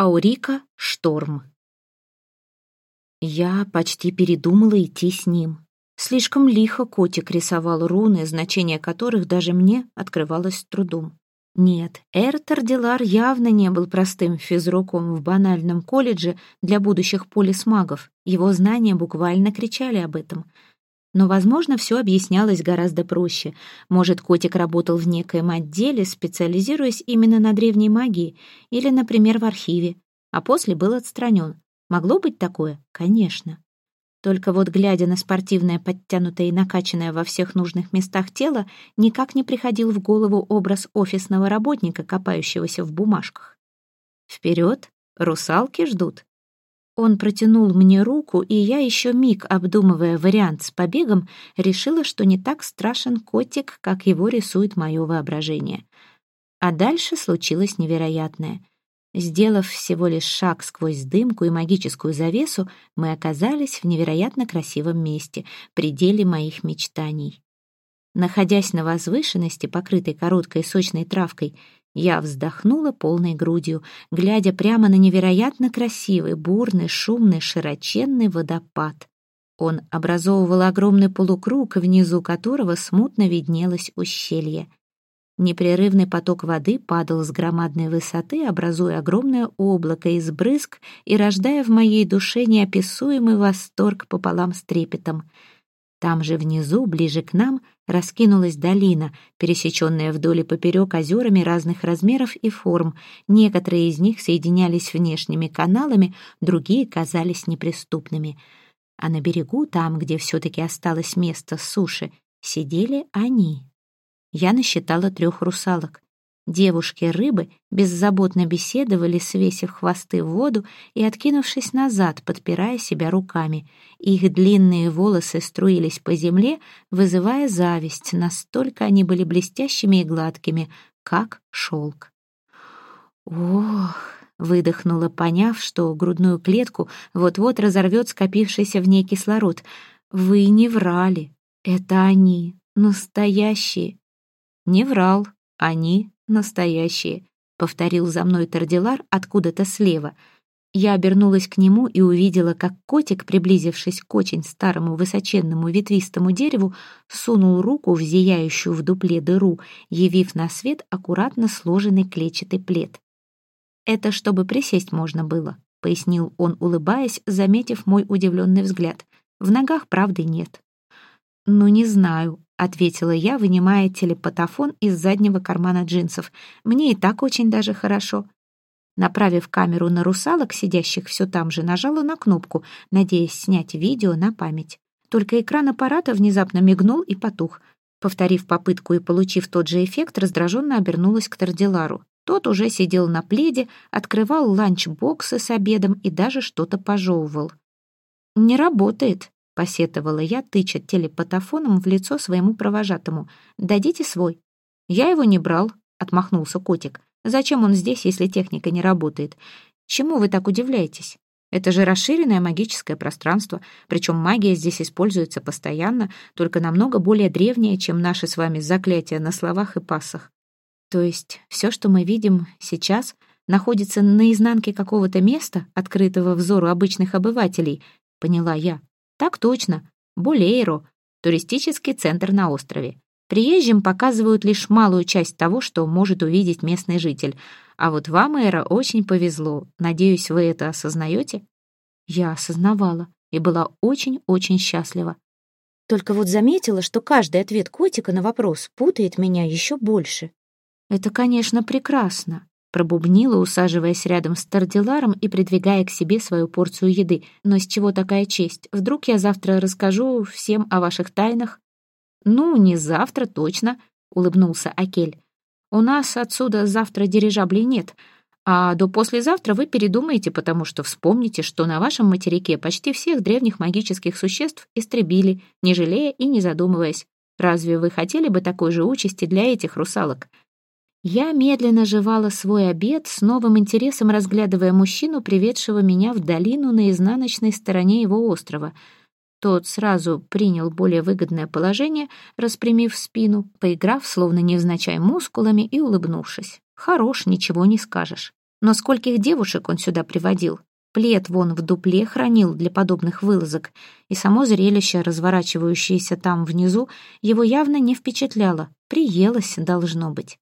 Аурика Шторм. Я почти передумала идти с ним. Слишком лихо котик рисовал руны, значение которых даже мне открывалось с трудом. Нет, Эртер Дилар явно не был простым физруком в банальном колледже для будущих полисмагов. Его знания буквально кричали об этом — но, возможно, все объяснялось гораздо проще. Может, котик работал в некоем отделе, специализируясь именно на древней магии, или, например, в архиве, а после был отстранен. Могло быть такое? Конечно. Только вот, глядя на спортивное, подтянутое и накачанное во всех нужных местах тело, никак не приходил в голову образ офисного работника, копающегося в бумажках. Вперед, русалки ждут. Он протянул мне руку, и я еще миг, обдумывая вариант с побегом, решила, что не так страшен котик, как его рисует мое воображение. А дальше случилось невероятное. Сделав всего лишь шаг сквозь дымку и магическую завесу, мы оказались в невероятно красивом месте, пределе моих мечтаний. Находясь на возвышенности, покрытой короткой сочной травкой, я вздохнула полной грудью, глядя прямо на невероятно красивый, бурный, шумный, широченный водопад. Он образовывал огромный полукруг, внизу которого смутно виднелось ущелье. Непрерывный поток воды падал с громадной высоты, образуя огромное облако из брызг и рождая в моей душе неописуемый восторг пополам с трепетом — там же внизу, ближе к нам, раскинулась долина, пересеченная вдоль и поперек озерами разных размеров и форм. Некоторые из них соединялись внешними каналами, другие казались неприступными. А на берегу, там, где все-таки осталось место суши, сидели они. Я насчитала трех русалок. Девушки-рыбы беззаботно беседовали, свесив хвосты в воду и откинувшись назад, подпирая себя руками. Их длинные волосы струились по земле, вызывая зависть, настолько они были блестящими и гладкими, как шелк. «Ох!» — выдохнула, поняв, что грудную клетку вот-вот разорвет скопившийся в ней кислород. «Вы не врали. Это они, настоящие». «Не врал. Они настоящие», — повторил за мной Тардилар откуда-то слева. Я обернулась к нему и увидела, как котик, приблизившись к очень старому высоченному ветвистому дереву, сунул руку в зияющую в дупле дыру, явив на свет аккуратно сложенный клетчатый плед. «Это чтобы присесть можно было», — пояснил он, улыбаясь, заметив мой удивленный взгляд. «В ногах правды нет». «Ну, не знаю», ответила я, вынимая телепатофон из заднего кармана джинсов. «Мне и так очень даже хорошо». Направив камеру на русалок, сидящих все там же, нажала на кнопку, надеясь снять видео на память. Только экран аппарата внезапно мигнул и потух. Повторив попытку и получив тот же эффект, раздраженно обернулась к Тардилару. Тот уже сидел на пледе, открывал ланчбоксы с обедом и даже что-то пожевывал. «Не работает», посетовала я, тыча телепатофоном в лицо своему провожатому. «Дадите свой». «Я его не брал», — отмахнулся котик. «Зачем он здесь, если техника не работает? Чему вы так удивляетесь? Это же расширенное магическое пространство, причем магия здесь используется постоянно, только намного более древняя, чем наши с вами заклятия на словах и пассах. То есть все, что мы видим сейчас, находится на изнанке какого-то места, открытого взору обычных обывателей, поняла я. Так точно. Булейро, туристический центр на острове. Приезжим показывают лишь малую часть того, что может увидеть местный житель. А вот вам, Эра, очень повезло. Надеюсь, вы это осознаете? Я осознавала и была очень-очень счастлива. Только вот заметила, что каждый ответ котика на вопрос путает меня еще больше. Это, конечно, прекрасно. Пробубнила, усаживаясь рядом с Тардиларом и придвигая к себе свою порцию еды. «Но с чего такая честь? Вдруг я завтра расскажу всем о ваших тайнах?» «Ну, не завтра, точно», — улыбнулся Акель. «У нас отсюда завтра дирижаблей нет, а до послезавтра вы передумаете, потому что вспомните, что на вашем материке почти всех древних магических существ истребили, не жалея и не задумываясь. Разве вы хотели бы такой же участи для этих русалок?» Я медленно жевала свой обед, с новым интересом разглядывая мужчину, приведшего меня в долину на изнаночной стороне его острова. Тот сразу принял более выгодное положение, распрямив спину, поиграв, словно невзначай, мускулами и улыбнувшись. Хорош, ничего не скажешь. Но скольких девушек он сюда приводил? Плед вон в дупле хранил для подобных вылазок, и само зрелище, разворачивающееся там внизу, его явно не впечатляло, приелось, должно быть.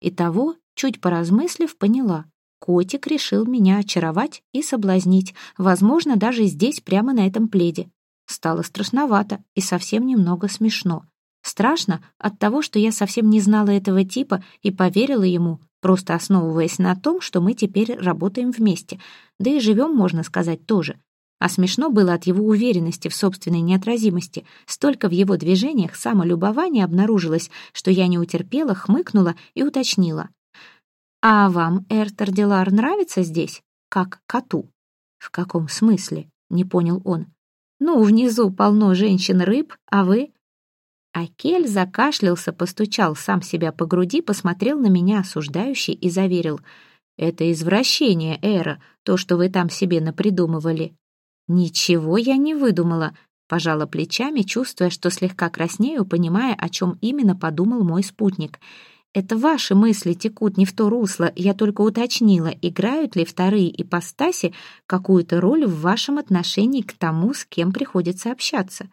Итого, чуть поразмыслив, поняла. Котик решил меня очаровать и соблазнить, возможно, даже здесь, прямо на этом пледе. Стало страшновато и совсем немного смешно. Страшно от того, что я совсем не знала этого типа и поверила ему, просто основываясь на том, что мы теперь работаем вместе, да и живем, можно сказать, тоже. А смешно было от его уверенности в собственной неотразимости. Столько в его движениях самолюбования обнаружилось, что я не утерпела, хмыкнула и уточнила. «А вам, Эртер Делар, нравится здесь? Как коту?» «В каком смысле?» — не понял он. «Ну, внизу полно женщин-рыб, а вы...» Акель закашлялся, постучал сам себя по груди, посмотрел на меня осуждающе и заверил. «Это извращение, Эра, то, что вы там себе напридумывали». «Ничего я не выдумала», — пожала плечами, чувствуя, что слегка краснею, понимая, о чем именно подумал мой спутник. «Это ваши мысли текут не в то русло, я только уточнила, играют ли вторые ипостаси какую-то роль в вашем отношении к тому, с кем приходится общаться».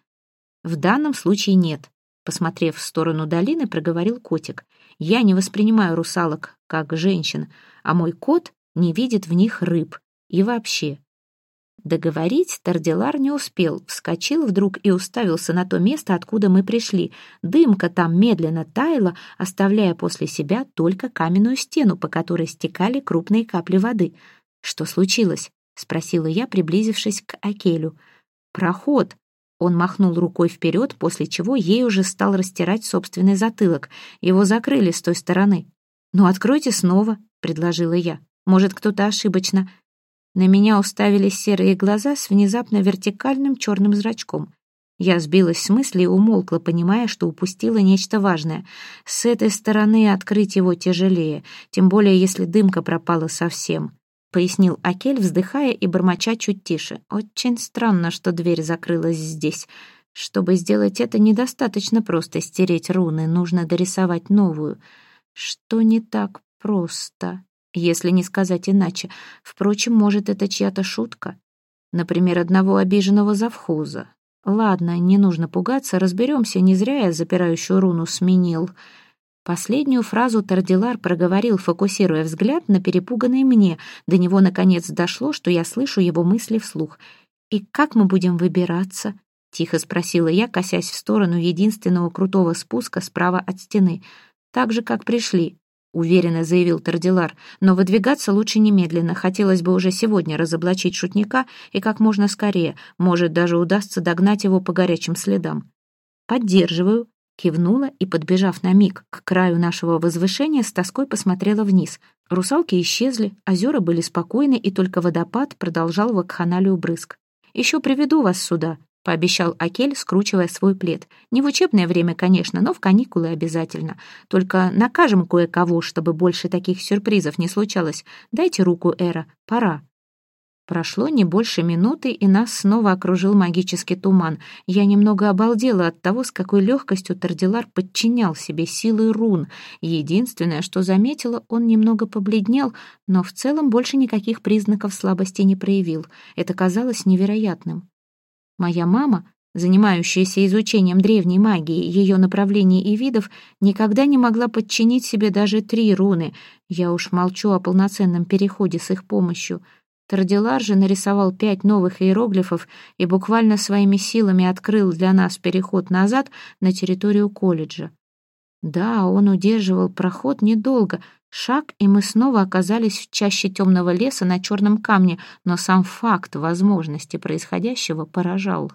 «В данном случае нет», Посмотрев в сторону долины, проговорил котик. «Я не воспринимаю русалок как женщин, а мой кот не видит в них рыб. И вообще». Договорить Тарделар не успел, вскочил вдруг и уставился на то место, откуда мы пришли. Дымка там медленно таяла, оставляя после себя только каменную стену, по которой стекали крупные капли воды. «Что случилось?» — спросила я, приблизившись к Акелю. «Проход», он махнул рукой вперед, после чего ей уже стал растирать собственный затылок. Его закрыли с той стороны. «Ну, откройте снова», — предложила я. «Может, кто-то ошибочно». На меня уставились серые глаза с внезапно вертикальным черным зрачком. Я сбилась с мысли и умолкла, понимая, что упустила нечто важное. С этой стороны открыть его тяжелее, тем более если дымка пропала совсем пояснил Акель, вздыхая и бормоча чуть тише. «Очень странно, что дверь закрылась здесь. Чтобы сделать это, недостаточно просто стереть руны, нужно дорисовать новую. Что не так просто, если не сказать иначе. Впрочем, может, это чья-то шутка? Например, одного обиженного завхоза. Ладно, не нужно пугаться, разберемся, не зря я запирающую руну сменил». Последнюю фразу Тардилар проговорил, фокусируя взгляд на перепуганной мне. До него, наконец, дошло, что я слышу его мысли вслух. «И как мы будем выбираться?» — тихо спросила я, косясь в сторону единственного крутого спуска справа от стены. «Так же, как пришли», — уверенно заявил Тардилар. «Но выдвигаться лучше немедленно. Хотелось бы уже сегодня разоблачить шутника и как можно скорее. Может, даже удастся догнать его по горячим следам». «Поддерживаю», Кивнула и, подбежав на миг к краю нашего возвышения, с тоской посмотрела вниз. Русалки исчезли, озера были спокойны, и только водопад продолжал вакханалию брызг. «Еще приведу вас сюда», — пообещал Акель, скручивая свой плед. «Не в учебное время, конечно, но в каникулы обязательно. Только накажем кое-кого, чтобы больше таких сюрпризов не случалось. Дайте руку, Эра, пора». Прошло не больше минуты, и нас снова окружил магический туман. Я немного обалдела от того, с какой легкостью Тардилар подчинял себе силы рун. Единственное, что заметила, он немного побледнел, но в целом больше никаких признаков слабости не проявил. Это казалось невероятным. Моя мама, занимающаяся изучением древней магии, ее направлений и видов, никогда не могла подчинить себе даже три руны. Я уж молчу о полноценном переходе с их помощью — Тардилар же нарисовал пять новых иероглифов и буквально своими силами открыл для нас переход назад на территорию колледжа. Да, он удерживал проход недолго, шаг, и мы снова оказались в чаще темного леса на черном камне, но сам факт возможности происходящего поражал.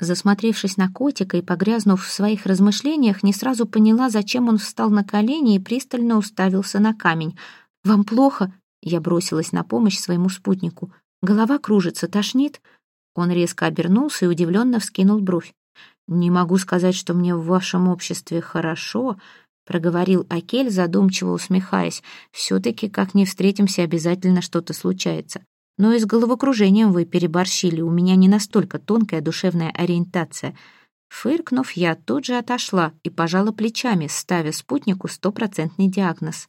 Засмотревшись на котика и погрязнув в своих размышлениях, не сразу поняла, зачем он встал на колени и пристально уставился на камень. «Вам плохо?» Я бросилась на помощь своему спутнику. Голова кружится, тошнит. Он резко обернулся и удивленно вскинул бровь. «Не могу сказать, что мне в вашем обществе хорошо», — проговорил Акель, задумчиво усмехаясь. «Все-таки, как не встретимся, обязательно что-то случается. Но и с головокружением вы переборщили, у меня не настолько тонкая душевная ориентация». Фыркнув, я тут же отошла и пожала плечами, ставя спутнику стопроцентный диагноз.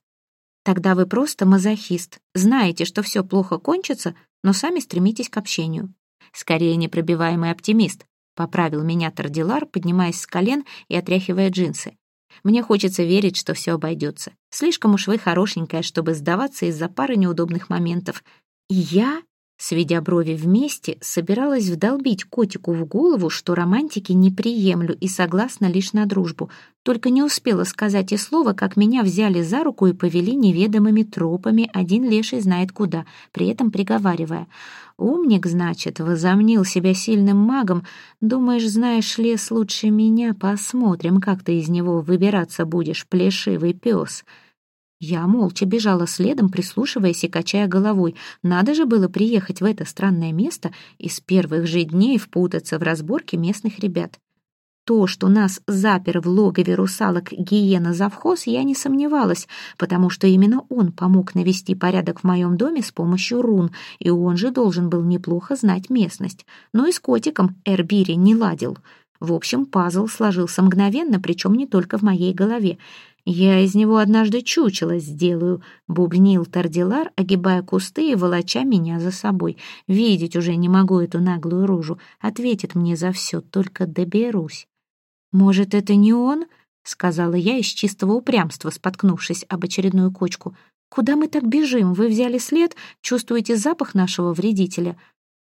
Тогда вы просто мазохист. Знаете, что все плохо кончится, но сами стремитесь к общению. Скорее непробиваемый оптимист, поправил меня Тардилар, поднимаясь с колен и отряхивая джинсы. Мне хочется верить, что все обойдется. Слишком уж вы хорошенькая, чтобы сдаваться из-за пары неудобных моментов. И я Сведя брови вместе, собиралась вдолбить котику в голову, что романтики не приемлю и согласна лишь на дружбу. Только не успела сказать и слова, как меня взяли за руку и повели неведомыми тропами, один леший знает куда, при этом приговаривая. «Умник, значит, возомнил себя сильным магом. Думаешь, знаешь лес лучше меня? Посмотрим, как ты из него выбираться будешь, плешивый пес». Я молча бежала следом, прислушиваясь и качая головой. Надо же было приехать в это странное место и с первых же дней впутаться в разборки местных ребят. То, что нас запер в логове русалок гиена завхоз, я не сомневалась, потому что именно он помог навести порядок в моем доме с помощью рун, и он же должен был неплохо знать местность. Но и с котиком Эрбири не ладил. В общем, пазл сложился мгновенно, причем не только в моей голове. «Я из него однажды чучело сделаю», — бубнил Тардилар, огибая кусты и волоча меня за собой. «Видеть уже не могу эту наглую рожу. Ответит мне за все, только доберусь». «Может, это не он?» — сказала я из чистого упрямства, споткнувшись об очередную кочку. «Куда мы так бежим? Вы взяли след? Чувствуете запах нашего вредителя?»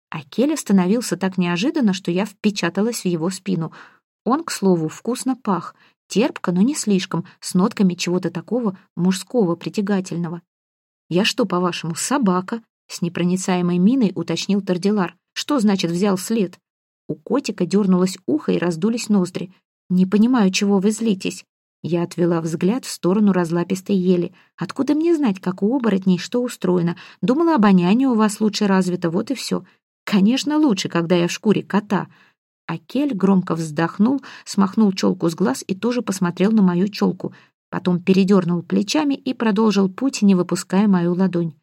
А Кель остановился так неожиданно, что я впечаталась в его спину. Он, к слову, вкусно пах — Терпко, но не слишком, с нотками чего-то такого мужского, притягательного. «Я что, по-вашему, собака?» С непроницаемой миной уточнил Тардилар. «Что значит взял след?» У котика дернулось ухо и раздулись ноздри. «Не понимаю, чего вы злитесь». Я отвела взгляд в сторону разлапистой ели. «Откуда мне знать, как у оборотней что устроено? Думала, обоняние у вас лучше развито, вот и все. Конечно, лучше, когда я в шкуре кота. Акель громко вздохнул, смахнул челку с глаз и тоже посмотрел на мою челку. Потом передернул плечами и продолжил путь, не выпуская мою ладонь.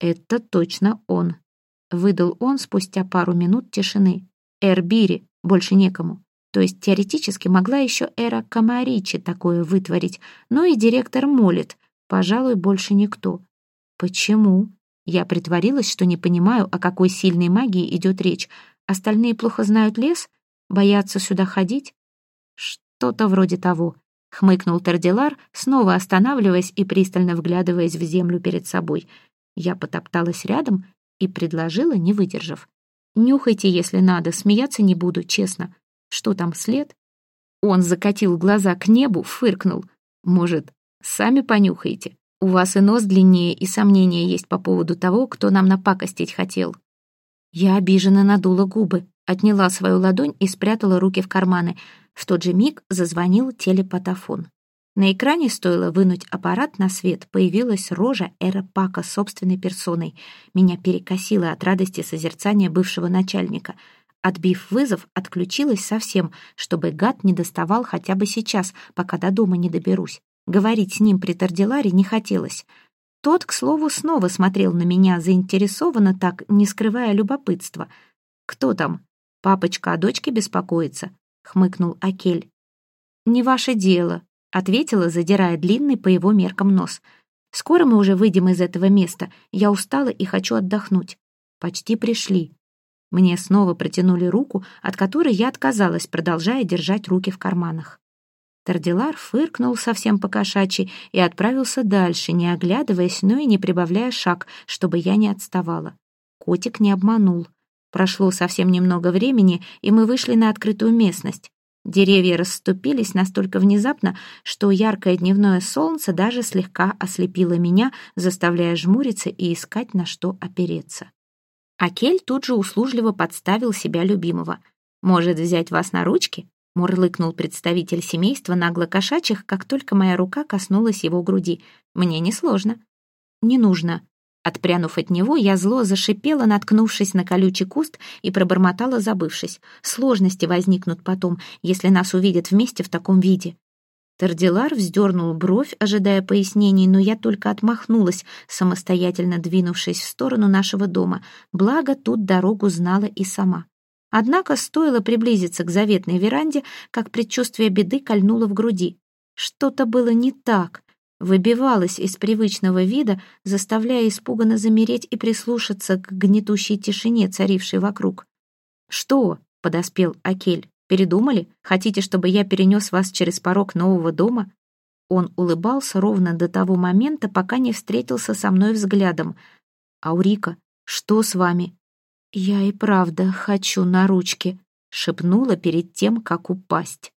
«Это точно он», — выдал он спустя пару минут тишины. «Эрбири, больше некому. То есть теоретически могла еще Эра Камаричи такое вытворить, но и директор молит. Пожалуй, больше никто. Почему? Я притворилась, что не понимаю, о какой сильной магии идет речь, Остальные плохо знают лес? Боятся сюда ходить? Что-то вроде того, хмыкнул Тардилар, снова останавливаясь и пристально вглядываясь в землю перед собой. Я потопталась рядом и предложила, не выдержав. «Нюхайте, если надо, смеяться не буду, честно. Что там, след?» Он закатил глаза к небу, фыркнул. «Может, сами понюхаете? У вас и нос длиннее, и сомнения есть по поводу того, кто нам напакостить хотел». Я обиженно надула губы, отняла свою ладонь и спрятала руки в карманы. В тот же миг зазвонил телепатофон. На экране стоило вынуть аппарат на свет, появилась рожа Эра Пака собственной персоной. Меня перекосило от радости созерцания бывшего начальника. Отбив вызов, отключилась совсем, чтобы гад не доставал хотя бы сейчас, пока до дома не доберусь. Говорить с ним при Тардиларе не хотелось. Тот, к слову, снова смотрел на меня заинтересованно так, не скрывая любопытства. «Кто там? Папочка о дочке беспокоится?» — хмыкнул Акель. «Не ваше дело», — ответила, задирая длинный по его меркам нос. «Скоро мы уже выйдем из этого места. Я устала и хочу отдохнуть. Почти пришли». Мне снова протянули руку, от которой я отказалась, продолжая держать руки в карманах. Тардилар фыркнул совсем по-кошачьи и отправился дальше, не оглядываясь, но и не прибавляя шаг, чтобы я не отставала. Котик не обманул. Прошло совсем немного времени, и мы вышли на открытую местность. Деревья расступились настолько внезапно, что яркое дневное солнце даже слегка ослепило меня, заставляя жмуриться и искать, на что опереться. Акель тут же услужливо подставил себя любимого. «Может, взять вас на ручки?» Мурлыкнул представитель семейства наглокошачьих, как только моя рука коснулась его груди. «Мне несложно». «Не нужно». Отпрянув от него, я зло зашипела, наткнувшись на колючий куст и пробормотала, забывшись. Сложности возникнут потом, если нас увидят вместе в таком виде. Тардилар вздернул бровь, ожидая пояснений, но я только отмахнулась, самостоятельно двинувшись в сторону нашего дома. Благо, тут дорогу знала и сама. Однако стоило приблизиться к заветной веранде, как предчувствие беды кольнуло в груди. Что-то было не так. выбивалась из привычного вида, заставляя испуганно замереть и прислушаться к гнетущей тишине, царившей вокруг. «Что?» — подоспел Акель. «Передумали? Хотите, чтобы я перенес вас через порог нового дома?» Он улыбался ровно до того момента, пока не встретился со мной взглядом. «Аурика, что с вами?» «Я и правда хочу на ручки», — шепнула перед тем, как упасть.